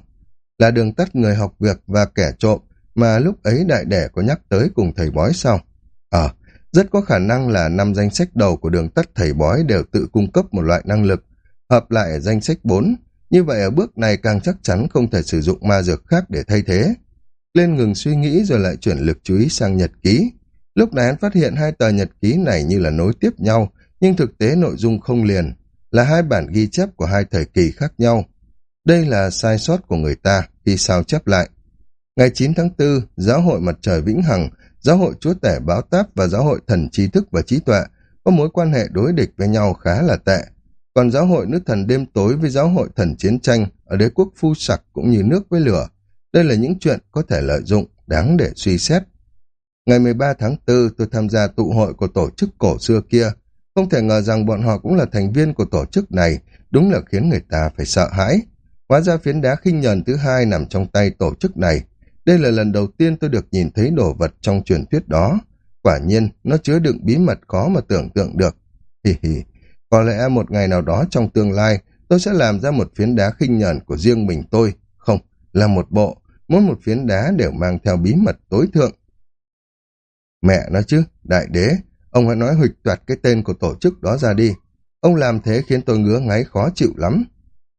Là đường tắt người học việc và kẻ trộm mà lúc ấy đại đẻ có nhắc tới cùng thầy bói sao? Ờ, rất có khả năng là năm danh sách đầu của đường tắt thầy bói đều tự cung cấp một loại năng lực, hợp lại ở danh sách 4. Như vậy ở bước này càng chắc chắn không thể sử dụng ma dược khác để thay thế. Lên ngừng suy nghĩ rồi lại chuyển lực chú ý sang nhật ký. Lúc này anh phát hiện hai tờ nhật ký này như là nối tiếp nhau, nhưng thực tế nội dung không liền, là hai bản ghi chép của hai thời kỳ khác nhau. Đây là sai sót của người ta khi sao chép lại. Ngày 9 tháng 4, Giáo hội Mặt Trời Vĩnh Hằng, Giáo hội Chúa Tể Báo Táp và Giáo hội Thần Trí Thức và Trí Tuệ có mối quan hệ đối địch với nhau khá là tệ. Còn Giáo hội Nước Thần Đêm Tối với Giáo hội Thần Chiến Tranh ở đế quốc phu sặc cũng như nước với lửa. Đây là những chuyện có thể lợi dụng, đáng để suy xét. Ngày 13 tháng 4, tôi tham gia tụ hội của tổ chức cổ xưa kia. Không thể ngờ rằng bọn họ cũng là thành viên của tổ chức này, đúng là khiến người ta phải sợ hãi. Hóa ra phiến đá khinh nhờn thứ hai nằm trong tay tổ chức này. Đây là lần đầu tiên tôi được nhìn thấy đồ vật trong truyền thuyết đó. Quả nhiên, nó chứa đựng bí mật khó mà tưởng tượng được. Hì hì, có lẽ một ngày nào đó trong tương lai, tôi sẽ làm ra một phiến đá khinh nhờn của riêng mình tôi. Không, là một bộ, mỗi một phiến đá đều mang theo bí mật tối thượng. Mẹ nói chứ, đại đế, ông hãy nói huỵch toạt cái tên của tổ chức đó ra đi. Ông làm thế khiến tôi ngứa ngáy khó chịu lắm.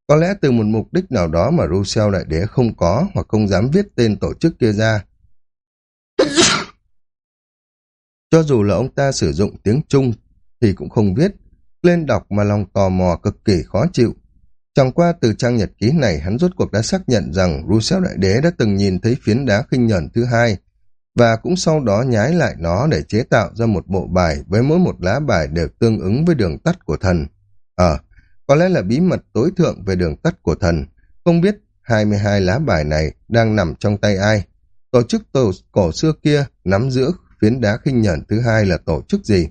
Có lẽ từ một mục đích nào đó mà Rousseau đại đế không có hoặc không dám viết tên tổ chức kia ra. Cho dù là ông ta sử dụng tiếng Trung thì cũng không viết, lên đọc mà lòng tò mò cực kỳ khó chịu. Chẳng qua từ trang nhật ký này hắn rốt cuộc đã xác nhận rằng Rousseau đại đế đã từng nhìn thấy phiến đá khinh nhẫn thứ hai và cũng sau đó nhái lại nó để chế tạo ra một bộ bài với mỗi một lá bài đều tương ứng với đường tắt của thần. Ờ, có lẽ là bí mật tối thượng về đường tắt của thần. Không biết 22 lá bài này đang nằm trong tay ai. Tổ chức tổ cổ xưa kia nắm giữ phiến đá khinh nhẫn thứ hai là tổ chức gì?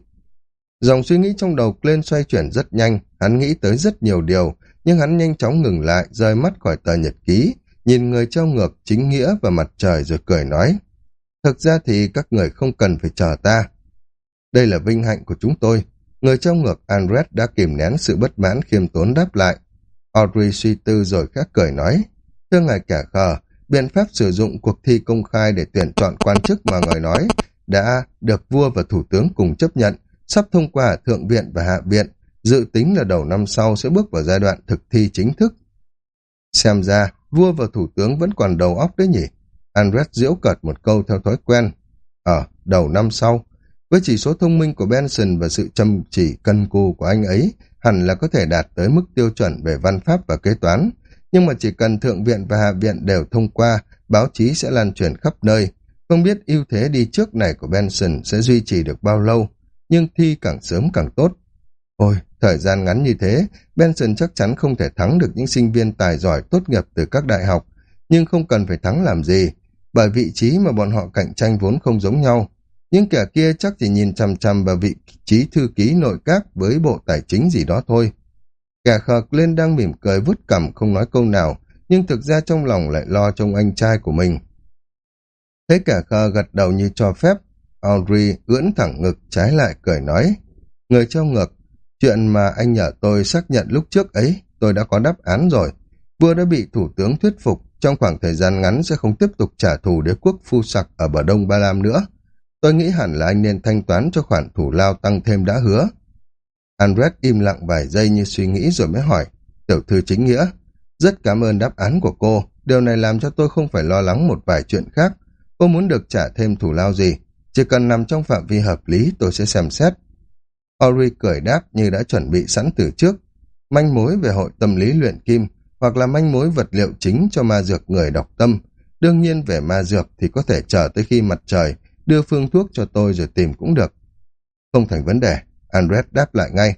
Dòng suy nghĩ trong đầu lên xoay chuyển rất nhanh, hắn nghĩ tới rất nhiều điều, nhưng hắn nhanh chóng ngừng lại, rời mắt khỏi tờ nhật ký, nhìn người treo ngược chính nghĩa và mặt trời rồi cười nói. Thực ra thì các người không cần phải chờ ta. Đây là vinh hạnh của chúng tôi. Người trong ngược Andret đã kìm nén sự bất mãn khiêm tốn đáp lại. Audrey suy tư rồi khác cười nói. Thưa ngài cả khờ, biện pháp sử dụng cuộc thi công khai để tuyển chọn quan chức mà ngài nói đã được vua và thủ tướng cùng chấp nhận, sắp thông qua ở Thượng viện và Hạ viện, dự tính là đầu năm sau sẽ bước vào giai đoạn thực thi chính thức. Xem ra, vua và thủ tướng vẫn còn đầu óc đấy nhỉ? Andres diễu cợt một câu theo thói quen. Ở đầu năm sau, với chỉ số thông minh của Benson và sự chăm chỉ cân cù của anh ấy, hẳn là có thể đạt tới mức tiêu chuẩn về văn pháp và kế toán. Nhưng mà chỉ cần Thượng viện và Hạ viện đều thông qua, báo chí sẽ lan truyền khắp nơi. Không biết ưu thế đi trước này của Benson sẽ duy trì được bao lâu, nhưng thi càng sớm càng tốt. Ôi, thời gian ngắn như thế, Benson chắc chắn không thể thắng được những sinh viên tài giỏi tốt nghiệp từ các đại học, nhưng không cần phải thắng làm gì, bởi vị trí mà bọn họ cạnh tranh vốn không giống nhau. Nhưng kẻ kia chắc chỉ nhìn chằm chằm vào vị trí thư ký nội các với bộ tài chính gì đó thôi. Kẻ khờ lên đang mỉm cười vứt cằm không nói câu nào, nhưng thực ra trong lòng lại lo trông anh trai của mình. Thấy kẻ khờ gật đầu như cho phép, Audrey ưỡn thẳng ngực trái lại cười nói. Người treo ngược, chuyện mà anh nhờ tôi xác nhận lúc trước ấy, tôi đã có đáp án rồi. Vừa đã bị thủ tướng thuyết phục, trong khoảng thời gian ngắn sẽ không tiếp tục trả thù đế quốc phu sặc ở bờ đông Ba Lam nữa. Tôi nghĩ hẳn là anh nên thanh toán cho khoản thủ lao tăng thêm đã hứa. Andret im lặng vài giây như suy nghĩ rồi mới hỏi, tiểu thư chính nghĩa. Rất cảm ơn đáp án của cô, điều này làm cho tôi không phải lo lắng một vài chuyện khác. Cô muốn được trả thêm thủ lao gì? Chỉ cần nằm trong phạm vi hợp lý tôi sẽ xem xét. Ori cười đáp như đã chuẩn bị sẵn từ trước. Manh mối về hội tâm lý luyện kim hoặc là manh mối vật liệu chính cho ma dược người đọc tâm. Đương nhiên về ma dược thì có thể chờ tới khi mặt trời đưa phương thuốc cho tôi rồi tìm cũng được. Không thành vấn đề, Andres đáp lại ngay.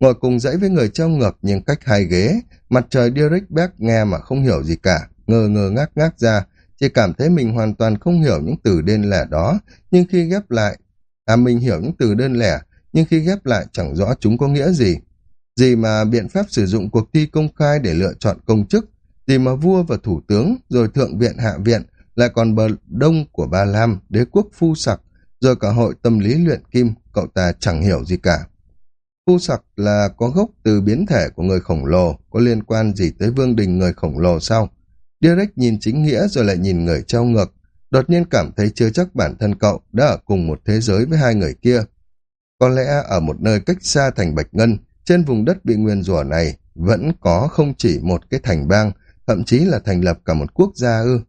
Ngồi cùng dãy với người trong ngược nhưng cách hai ghế, mặt trời Derek Beck nghe mà không hiểu gì cả, ngơ ngơ ngác ngác ra, chỉ cảm thấy mình hoàn toàn không hiểu những từ đơn lẻ đó, nhưng khi ghép lại, à mình hiểu những từ đơn lẻ, nhưng khi ghép lại chẳng rõ chúng có nghĩa gì. Gì mà biện pháp sử dụng cuộc thi công khai để lựa chọn công chức, gì mà vua và thủ tướng, rồi thượng viện hạ viện, lại còn bờ đông của Ba Lam, đế quốc phu sặc, rồi cả hội tâm lý luyện kim, cậu ta chẳng hiểu gì cả. Phu sặc là có gốc từ biến thể của người khổng lồ, có liên quan gì tới vương đình người khổng lồ sao? Derek nhìn chính nghĩa rồi lại nhìn người trao ngược, đột nhiên cảm thấy chưa chắc bản thân cậu đã ở cùng một thế giới với hai người kia. Có lẽ ở một nơi cách xa thành Bạch Ngân, trên vùng đất bị nguyên rủa này, vẫn có không chỉ một cái thành bang, thậm chí là thành lập cả một quốc gia ư.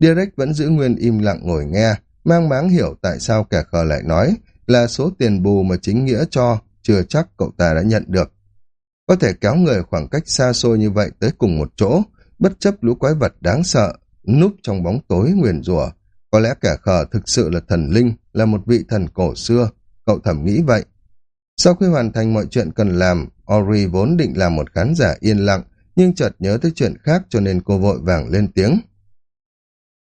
Derek vẫn giữ nguyên im lặng ngồi nghe, mang máng hiểu tại sao kẻ khờ lại nói là số tiền bù mà chính nghĩa cho, chưa chắc cậu ta đã nhận được. Có thể kéo người khoảng cách xa xôi như vậy tới cùng một chỗ, bất chấp lũ quái vật đáng sợ, núp trong bóng tối nguyền rủa. Có lẽ kẻ khờ thực sự là thần linh, là một vị thần cổ xưa, cậu thầm nghĩ vậy. Sau khi hoàn thành mọi chuyện cần làm, Ori vốn định làm một khán giả yên lặng, nhưng chợt nhớ tới chuyện khác cho nên cô vội vàng lên tiếng.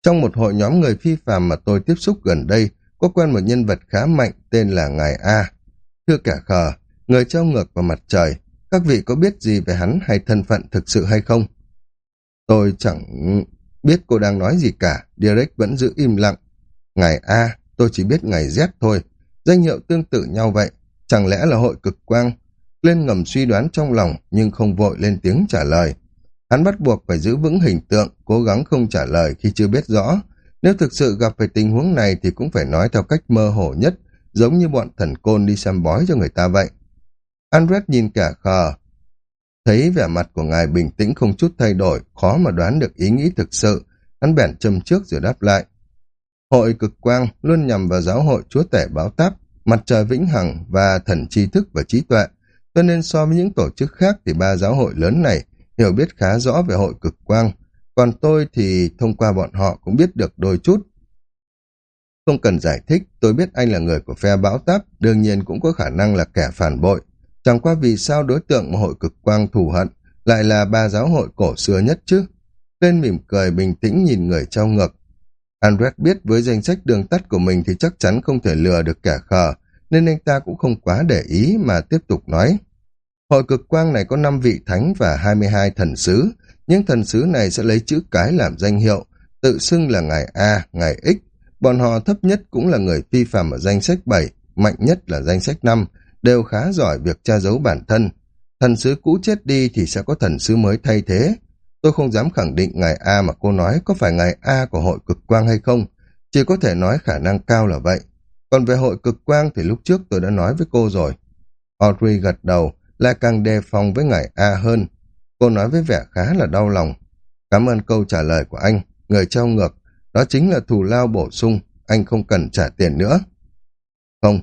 Trong một hội nhóm người phi phàm mà tôi tiếp xúc gần đây, có quen một nhân vật khá mạnh tên là Ngài A. Thưa cả khờ, người treo ngược vào mặt trời, các vị có biết gì về hắn hay thân phận thực sự hay không? Tôi chẳng biết cô đang nói gì cả, Derek vẫn giữ im lặng. Ngài A, tôi chỉ biết ngài Z thôi, danh hiệu tương tự nhau vậy, chẳng lẽ là hội cực quang? Lên ngầm suy đoán trong lòng nhưng không vội lên tiếng trả lời. Hắn bắt buộc phải giữ vững hình tượng, cố gắng không trả lời khi chưa biết rõ. Nếu thực sự gặp phải tình huống này thì cũng phải nói theo cách mơ hồ nhất, giống như bọn thần côn đi xem bói cho người ta vậy. Andret nhìn cả khờ, thấy vẻ mặt của ngài bình tĩnh không chút thay đổi, khó mà đoán được ý nghĩ thực sự, hắn bèn châm trước rồi đáp lại. Hội cực quang luôn nhằm vào giáo hội chúa tể báo táp, mặt trời vĩnh hằng và thần tri thức và trí tuệ, cho nên so với những tổ chức khác thì ba giáo hội lớn này hiểu biết khá rõ về hội cực quang, còn tôi thì thông qua bọn họ cũng biết được đôi chút. Không cần giải thích, tôi biết anh là người của phe bão táp, đương nhiên cũng có khả năng là kẻ phản bội. Chẳng qua vì sao đối tượng mà hội cực quang thù hận lại là ba giáo hội cổ xưa nhất chứ? Tên mỉm cười bình tĩnh nhìn người trao ngược. Andret biết với danh sách đường tắt của mình thì chắc chắn không thể lừa được kẻ khờ, nên anh ta cũng không quá để ý mà tiếp tục nói. Hội cực quang này có 5 vị thánh và 22 thần sứ, những thần sứ này sẽ lấy chữ cái làm danh hiệu, tự xưng là ngài A, ngài X. Bọn họ thấp nhất cũng là người phi phạm ở danh sách 7, mạnh nhất là danh sách 5, đều khá giỏi việc tra giấu bản thân. Thần sứ cũ chết đi thì sẽ có thần sứ mới thay thế. Tôi không dám khẳng định ngài A mà cô nói có phải ngài A của hội cực quang hay không, chỉ có thể nói khả năng cao là vậy. Còn về hội cực quang thì lúc trước tôi đã nói với cô rồi. Audrey gật đầu, lại càng đề phòng với ngài A hơn. Cô nói với vẻ khá là đau lòng. Cảm ơn câu trả lời của anh, người trao ngược. Đó chính là thù lao bổ sung, anh không cần trả tiền nữa. Không,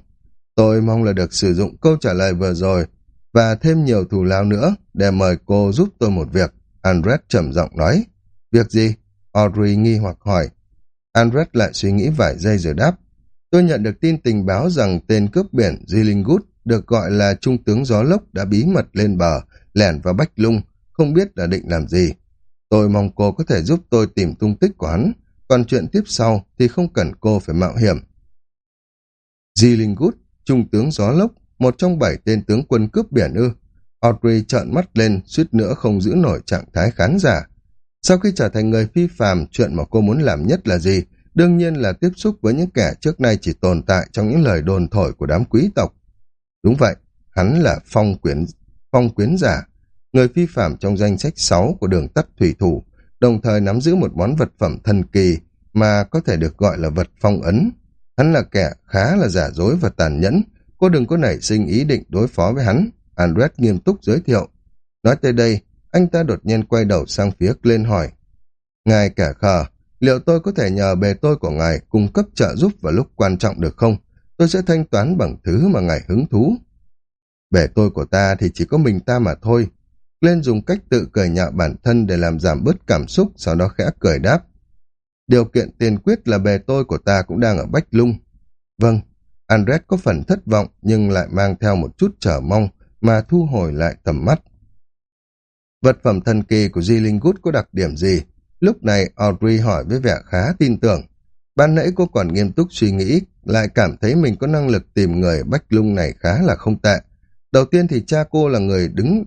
tôi mong là được sử dụng câu trả lời vừa rồi và thêm nhiều thù lao nữa để mời cô giúp tôi một việc. Andret trầm giọng nói. Việc gì? Audrey nghi hoặc hỏi. Andret lại suy nghĩ vài giây rồi đáp. Tôi nhận được tin tình báo rằng tên cướp biển Zillingwood được gọi là Trung tướng Gió Lốc đã bí mật lên bờ, lẻn vào Bách Lung, không biết là định làm gì. Tôi mong cô có thể giúp tôi tìm tung tích của hắn, còn chuyện tiếp sau thì không cần cô phải mạo hiểm. Zillingwood, Trung tướng Gió Lốc, một trong bảy tên tướng quân cướp biển ư. Audrey trợn mắt lên, suýt nữa không giữ nổi trạng thái khán giả. Sau khi trở thành người phi phàm, chuyện mà cô muốn làm nhất là gì? Đương nhiên là tiếp xúc với những kẻ trước nay chỉ tồn tại trong những lời đồn thổi của đám quý tộc. Đúng vậy, hắn là phong quyến, phong quyến giả, người phi phạm trong danh sách 6 của đường tắt thủy thủ, đồng thời nắm giữ một món vật phẩm thần kỳ mà có thể được gọi là vật phong ấn. Hắn là kẻ khá là giả dối và tàn nhẫn, cô đừng có nảy sinh ý định đối phó với hắn. Andret nghiêm túc giới thiệu. Nói tới đây, anh ta đột nhiên quay đầu sang phía lên hỏi. Ngài kẻ khờ, liệu tôi có thể nhờ bề tôi của ngài cung cấp trợ giúp vào lúc quan trọng được không? Tôi sẽ thanh toán bằng thứ mà ngài hứng thú. Bề tôi của ta thì chỉ có mình ta mà thôi. Lên dùng cách tự cười nhạo bản thân để làm giảm bớt cảm xúc, sau đó khẽ cười đáp. Điều kiện tiền quyết là bề tôi của ta cũng đang ở Bách Lung. Vâng, Andret có phần thất vọng nhưng lại mang theo một chút trở mong mà thu hồi lại tầm mắt. Vật phẩm thần kỳ của Di Linh Good có đặc điểm gì? Lúc này Audrey hỏi với vẻ khá tin tưởng. Ban nãy cô còn nghiêm túc suy nghĩ, lại cảm thấy mình có năng lực tìm người Bách Lung này khá là không tệ. Đầu tiên thì cha cô là người đứng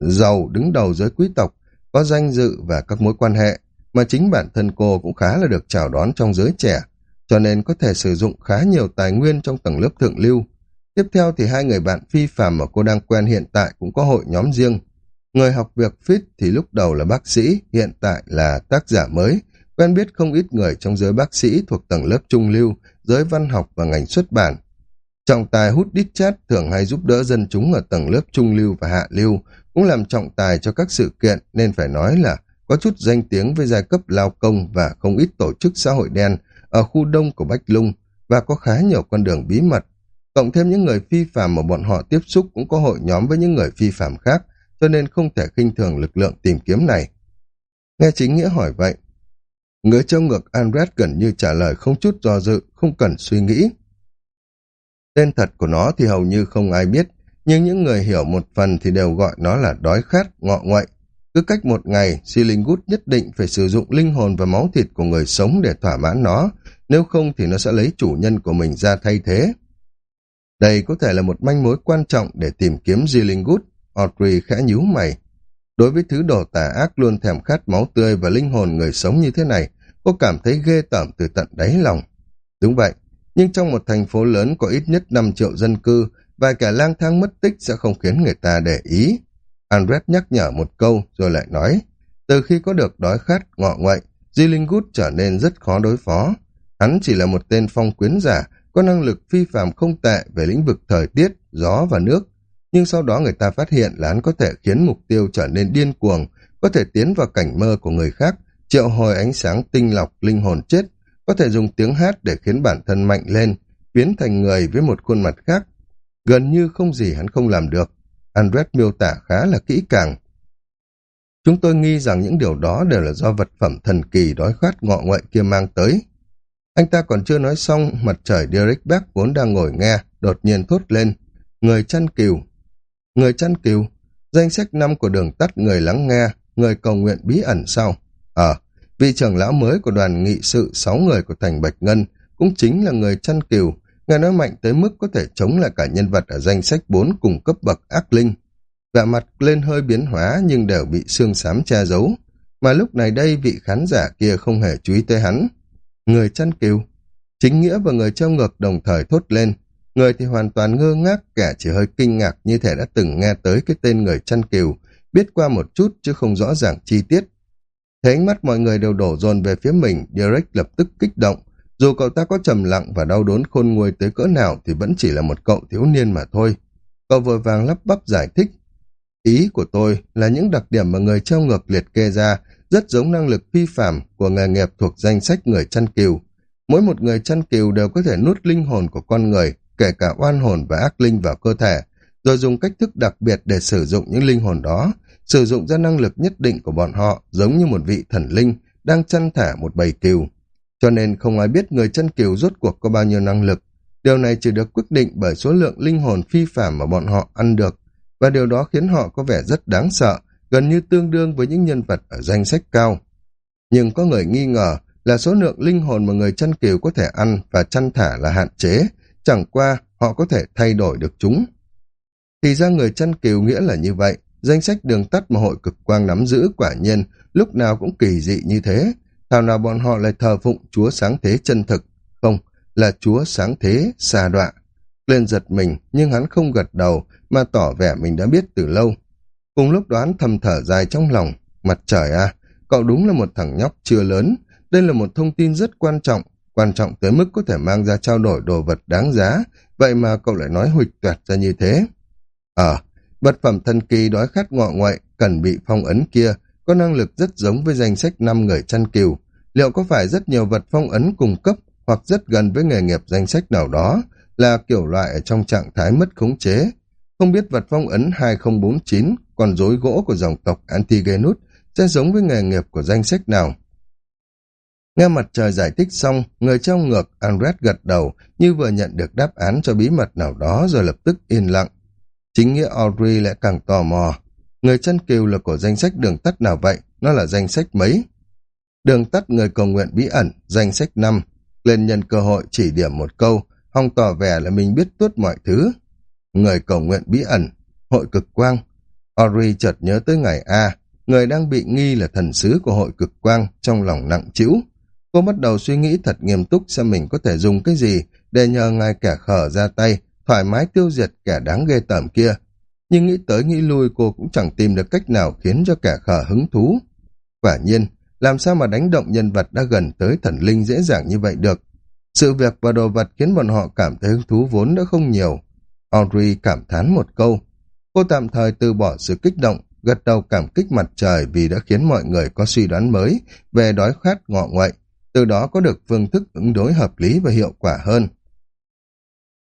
giàu đứng đầu giới quý tộc, có danh dự và các mối quan hệ, mà chính bản thân cô cũng khá là được chào đón trong giới trẻ, cho nên có thể sử dụng khá nhiều tài nguyên trong tầng lớp thượng lưu. Tiếp theo thì hai người bạn phi phàm mà cô đang quen hiện tại cũng có hội nhóm riêng. Người học việc fit thì lúc đầu là bác sĩ, hiện tại là tác giả mới, quen biết không ít người trong giới bác sĩ thuộc tầng lớp trung lưu, giới văn học và ngành xuất bản. Trọng tài hút đít chat thường hay giúp đỡ dân chúng ở tầng lớp trung lưu và hạ lưu, cũng làm trọng tài cho các sự kiện nên phải nói là có chút danh tiếng với giai cấp lao công và không ít tổ chức xã hội đen ở khu đông của Bách Lung và có khá nhiều con đường bí mật. Cộng thêm những người phi phạm mà bọn họ tiếp xúc cũng có hội nhóm với những người phi phạm khác, cho nên không thể khinh thường lực lượng tìm kiếm này. Nghe chính nghĩa hỏi vậy, người trông ngược Andres gần như trả lời không chút do dự, không cần suy nghĩ. Tên thật của nó thì hầu như không ai biết, nhưng những người hiểu một phần thì đều gọi nó là đói khát, ngọ nguậy. Cứ cách một ngày, Silingut nhất định phải sử dụng linh hồn và máu thịt của người sống để thỏa mãn nó, nếu không thì nó sẽ lấy chủ nhân của mình ra thay thế. Đây có thể là một manh mối quan trọng để tìm kiếm Zilingut, Audrey khẽ nhíu mày. Đối với thứ đồ tà ác luôn thèm khát máu tươi và linh hồn người sống như thế này, cô cảm thấy ghê tởm từ tận đáy lòng. Đúng vậy, nhưng trong một thành phố lớn có ít nhất 5 triệu dân cư, vài kẻ lang thang mất tích sẽ không khiến người ta để ý. Andret nhắc nhở một câu rồi lại nói, từ khi có được đói khát ngọ nguậy, Di trở nên rất khó đối phó. Hắn chỉ là một tên phong quyến giả, có năng lực phi phạm không tệ về lĩnh vực thời tiết, gió và nước. Nhưng sau đó người ta phát hiện là hắn có thể khiến mục tiêu trở nên điên cuồng, có thể tiến vào cảnh mơ của người khác, triệu hồi ánh sáng tinh lọc linh hồn chết, có thể dùng tiếng hát để khiến bản thân mạnh lên, biến thành người với một khuôn mặt khác. Gần như không gì hắn không làm được. Andret miêu tả khá là kỹ càng. Chúng tôi nghi rằng những điều đó đều là do vật phẩm thần kỳ đói khát ngọ nguậy kia mang tới. Anh ta còn chưa nói xong, mặt trời Derek Beck vốn đang ngồi nghe, đột nhiên thốt lên. Người chăn cừu. Người chăn cừu. Danh sách năm của đường tắt người lắng nghe, người cầu nguyện bí ẩn sau. Ờ, vị trưởng lão mới của đoàn nghị sự sáu người của thành Bạch Ngân cũng chính là người chăn cừu, Ngài nói mạnh tới mức có thể chống lại cả nhân vật ở danh sách bốn cùng cấp bậc ác linh. Vẻ mặt lên hơi biến hóa nhưng đều bị xương xám che giấu. Mà lúc này đây vị khán giả kia không hề chú ý tới hắn. Người chăn cừu. Chính nghĩa và người treo ngược đồng thời thốt lên. Người thì hoàn toàn ngơ ngác, kẻ chỉ hơi kinh ngạc như thể đã từng nghe tới cái tên người chăn cừu, biết qua một chút chứ không rõ ràng chi tiết. Thấy ánh mắt mọi người đều đổ dồn về phía mình, Derek lập tức kích động, dù cậu ta có trầm lặng và đau đớn khôn nguôi tới cỡ nào thì vẫn chỉ là một cậu thiếu niên mà thôi. Cậu vội vàng lắp bắp giải thích. Ý của tôi là những đặc điểm mà người treo ngược liệt kê ra rất giống năng lực phi phạm của nghề nghiệp thuộc danh sách người chăn cừu. Mỗi một người chăn cừu đều có thể nuốt linh hồn của con người, kể cả oan hồn và ác linh vào cơ thể, rồi dùng cách thức đặc biệt để sử dụng những linh hồn đó, sử dụng ra năng lực nhất định của bọn họ giống như một vị thần linh đang chăn thả một bầy cừu. Cho nên không ai biết người chăn kiều rốt cuộc có bao nhiêu năng lực. Điều này chỉ được quyết định bởi số lượng linh hồn phi phạm mà bọn họ ăn được, và điều đó khiến họ có vẻ rất đáng sợ, gần như tương đương với những nhân vật ở danh sách cao. Nhưng có người nghi ngờ là số lượng linh hồn mà người chăn kiều có thể ăn và chăn thả là hạn chế, chẳng qua họ có thể thay đổi được chúng. Thì ra người chăn kiều nghĩa là như vậy, danh sách đường tắt mà hội cực quang nắm giữ quả nhiên lúc nào cũng kỳ dị như thế, thảo nào bọn họ lại thờ phụng chúa sáng thế chân thực, không, là chúa sáng thế xa đọa. Lên giật mình, nhưng hắn không gật đầu, mà tỏ vẻ mình đã biết từ lâu. Cùng lúc đoán thầm thở dài trong lòng, mặt trời à, cậu đúng là một thằng nhóc chưa lớn, đây là một thông tin rất quan trọng, quan trọng tới mức có thể mang ra trao đổi đồ vật đáng giá, vậy mà cậu lại nói huỵch toẹt ra như thế. Ờ, Vật phẩm thần kỳ đói khát ngọ ngoại cần bị phong ấn kia có năng lực rất giống với danh sách năm người chăn cừu. Liệu có phải rất nhiều vật phong ấn cung cấp hoặc rất gần với nghề nghiệp danh sách nào đó là kiểu loại ở trong trạng thái mất khống chế? Không biết vật phong ấn 2049 còn dối gỗ của dòng tộc Antigenus sẽ giống với nghề nghiệp của danh sách nào? Nghe mặt trời giải thích xong, người trong ngược Andret gật đầu như vừa nhận được đáp án cho bí mật nào đó rồi lập tức yên lặng. Chính nghĩa Audrey lại càng tò mò. Người chân kiều là của danh sách đường tắt nào vậy? Nó là danh sách mấy? Đường tắt người cầu nguyện bí ẩn, danh sách năm. Lên nhân cơ hội chỉ điểm một câu, hòng tỏ vẻ là mình biết tuốt mọi thứ. Người cầu nguyện bí ẩn, hội cực quang. Ori chợt nhớ tới ngày A, người đang bị nghi là thần sứ của hội cực quang trong lòng nặng chịu. Cô bắt đầu suy nghĩ thật nghiêm túc xem mình có thể dùng cái gì để nhờ ngài kẻ khở ra tay, thoải mái tiêu diệt kẻ đáng ghê tởm kia. Nhưng nghĩ tới nghĩ lui cô cũng chẳng tìm được cách nào khiến cho kẻ khở hứng thú. Quả nhiên, làm sao mà đánh động nhân vật đã gần tới thần linh dễ dàng như vậy được. Sự việc và đồ vật khiến bọn họ cảm thấy hứng thú vốn đã không nhiều. Audrey cảm thán một câu. Cô tạm thời từ bỏ sự kích động, gật đầu cảm kích mặt trời vì đã khiến mọi người có suy đoán mới về đói khát ngọ ngoại, từ đó có được phương thức ứng đối hợp lý và hiệu quả hơn.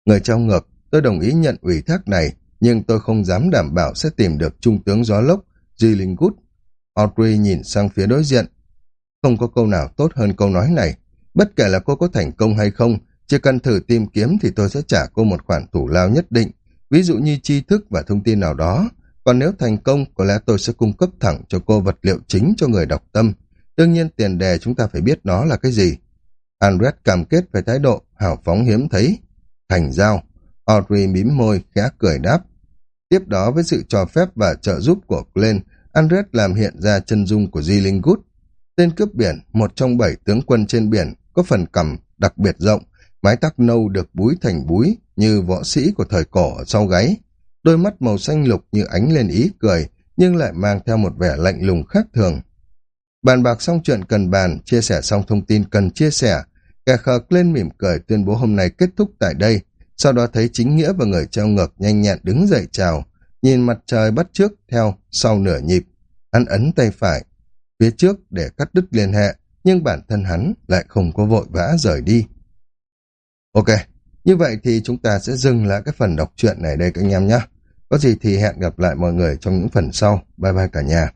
Người trong ngược, tôi đồng ý nhận ủy thác này, nhưng tôi không dám đảm bảo sẽ tìm được trung tướng gió lốc, Gillingood. Audrey nhìn sang phía đối diện. Không có câu nào tốt hơn câu nói này. Bất kể là cô có thành công hay không, chỉ cần thử tìm kiếm thì tôi sẽ trả cô một khoản thủ lao nhất định, ví dụ như tri thức và thông tin nào đó. Còn nếu thành công, có lẽ tôi sẽ cung cấp thẳng cho cô vật liệu chính cho người đọc tâm. Đương nhiên tiền đề chúng ta phải biết nó là cái gì. Andret cam kết về thái độ hào phóng hiếm thấy. Thành giao. Audrey mím môi, khẽ cười đáp. Tiếp đó với sự cho phép và trợ giúp của Glenn, Andret làm hiện ra chân dung của Di Linh Good. Tên cướp biển, một trong bảy tướng quân trên biển, có phần cầm đặc biệt rộng, mái tóc nâu được búi thành búi như võ sĩ của thời cổ ở sau gáy. Đôi mắt màu xanh lục như ánh lên ý cười, nhưng lại mang theo một vẻ lạnh lùng khác thường. Bàn bạc xong chuyện cần bàn, chia sẻ xong thông tin cần chia sẻ. Kẻ khờ lên mỉm cười tuyên bố hôm nay kết thúc tại đây. Sau đó thấy chính nghĩa và người treo ngược nhanh nhẹn đứng dậy chào. Nhìn mặt trời bắt trước theo sau nửa nhịp. Hắn ấn tay phải phía trước để cắt đứt liên hệ, nhưng bản thân hắn lại không có vội vã rời đi. Ok, như vậy thì chúng ta sẽ dừng lại cái phần đọc truyện này đây các anh em nhé. Có gì thì hẹn gặp lại mọi người trong những phần sau. Bye bye cả nhà.